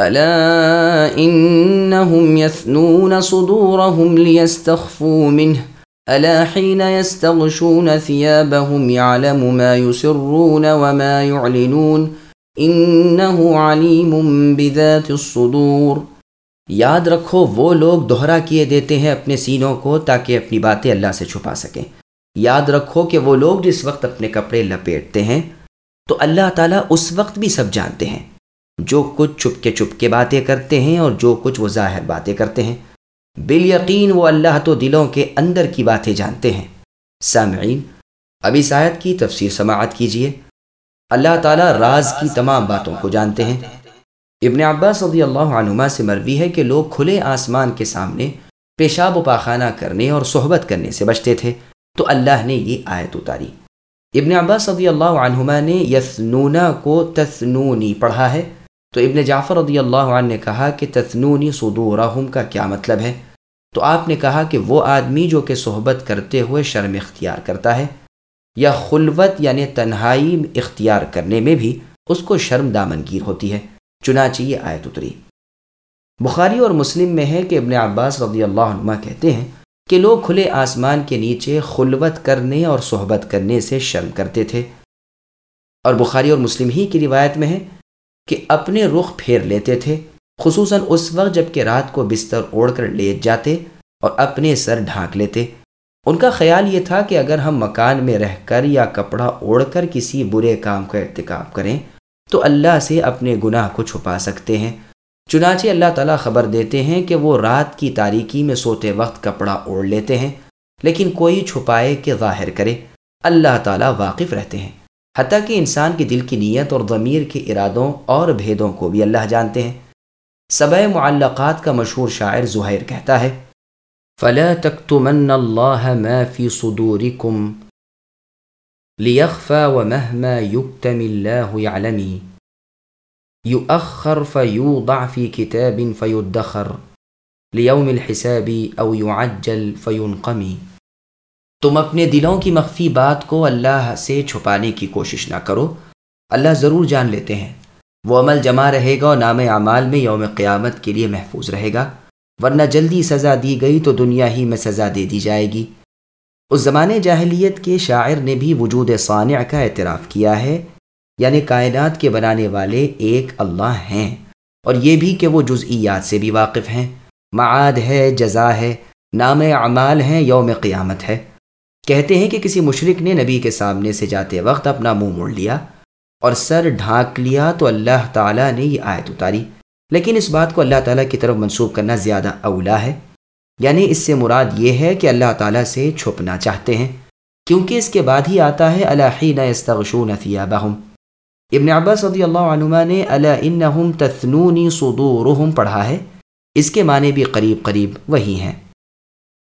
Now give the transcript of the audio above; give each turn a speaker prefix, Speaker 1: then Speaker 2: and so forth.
Speaker 1: الا انهم يثنون صدورهم ليستخفوا منه؟ الا حين يستغشون ثيابهم يعلم ما يسرون وما يعلنون؟ انه عليم بذات الصدور.
Speaker 2: یاد رکھو، وہ لوگ دوہرا کیے دیتے ہیں اپنے سینوں کو تاکہ اپنی باتیں اللہ سے چھپا سکیں۔ یاد رکھو کہ وہ لوگ جس وقت اپنے کپڑے لپیٹتے ہیں، تو اللہ تعالیٰ اس وقت بھی سب جانتے ہیں۔ جو کچھ چھپ کے چھپ کے باتیں کرتے ہیں اور جو کچھ وہ ظاہر باتیں کرتے ہیں۔ بال یقین وہ اللہ تو دلوں کے اندر کی باتیں جانتے ہیں۔ سامعین، ابھی سایت کی تفسیر سماعت کیجیے اللہ تعالیٰ راز کی تمام باتوں کو جانتے ہیں۔ ابن عباس رضی اللہ عنما سے مروی ہے کہ لوگ کھلے آسمان کے سامنے پیشاب و پاخانہ کرنے اور صحبت کرنے سے بچتے تھے۔ تو اللہ نے یہ آیت اتاری۔ ابن عباس رضی اللہ عنہما نے یسنونا کو تسنونی پڑھا ہے۔ تو ابن جعفر رضی اللہ عنہ نے کہا کہ تسنونی صدورہم کا کیا مطلب ہے؟ تو آپ نے کہا کہ وہ آدمی جو کہ صحبت کرتے ہوئے شرم اختیار کرتا ہے یا خلوت یعنی تنہائی اختیار کرنے میں بھی اس کو شرم دامنگیر ہوتی ہے، چنانچہ یہ آیت اتری۔ بخاری اور مسلم میں ہے کہ ابن عباس رضی اللہ عنہ کہتے ہیں کہ لوگ کھلے آسمان کے نیچے خلوت کرنے اور صحبت کرنے سے شرم کرتے تھے۔ اور بخاری اور مسلم ہی کی روایت میں ہے کہ اپنے رخ پھیر لیتے تھے، خصوصاً اس وقت جبکہ رات کو بستر اوڑھ کر لیٹ جاتے اور اپنے سر ڈھانک لیتے۔ ان کا خیال یہ تھا کہ اگر ہم مکان میں رہ کر یا کپڑا اوڑھ کر کسی برے کام کا ارتکاب کریں، تو اللہ سے اپنے گناہ کو چھپا سکتے ہیں۔ چنانچہ اللہ تعالیٰ خبر دیتے ہیں کہ وہ رات کی تاریکی میں سوتے وقت کپڑا اوڑھ لیتے ہیں، لیکن کوئی چھپائے کہ ظاہر کرے، اللہ تعالیٰ واقف رہتے ہیں۔ حتیٰ کہ انسان کی دل کی نیت اور ضمیر کے ارادوں اور بھیدوں کو بھی اللہ جانتے ہیں۔ سبع معلقات کا مشہور شاعر زہیر کہتا ہے، فلا تكتمن الله ما في صدوركم ليخفى ومهما يكتم الله يعلمي يؤخر فيوضع في كتاب فيدخر ليوم الحساب او يعجل فينقمي تم اپنے دلوں کی مخفی بات کو اللہ سے چھپانے کی کوشش نہ کرو۔ اللہ ضرور جان لیتے ہیں۔ وہ عمل جمع رہے گا اور نام اعمال میں یوم قیامت کے لیے محفوظ رہے گا۔ ورنہ جلدی سزا دی گئی تو دنیا ہی میں سزا دے دی جائے گی۔ اس زمانے جاہلیت کے شاعر نے بھی وجود صانع کا اعتراف کیا ہے۔ یعنی کائنات کے بنانے والے ایک اللہ ہیں۔ اور یہ بھی کہ وہ جزئیات سے بھی واقف ہیں۔ معاد ہے، جزا ہے۔ نام اعمال ہیں، یوم قیامت ہے۔ کہتے ہیں کہ کسی مشرق نے نبی کے سامنے سے جاتے وقت اپنا منہ موڑ لیا اور سر ڈھانک لیا تو اللہ تعالیٰ نے یہ آیت اتاری۔ لیکن اس بات کو اللہ تعالیٰ کی طرف منسوخ کرنا زیادہ اولا ہے۔ یعنی اس سے مراد یہ ہے کہ اللہ تعالیٰ سے چھپنا چاہتے ہیں۔ کیونکہ اس کے بعد ہی آتا ہے الحین استغشون ثیابہم۔ ابن عباس رضی اللہ عنہ نے اللہ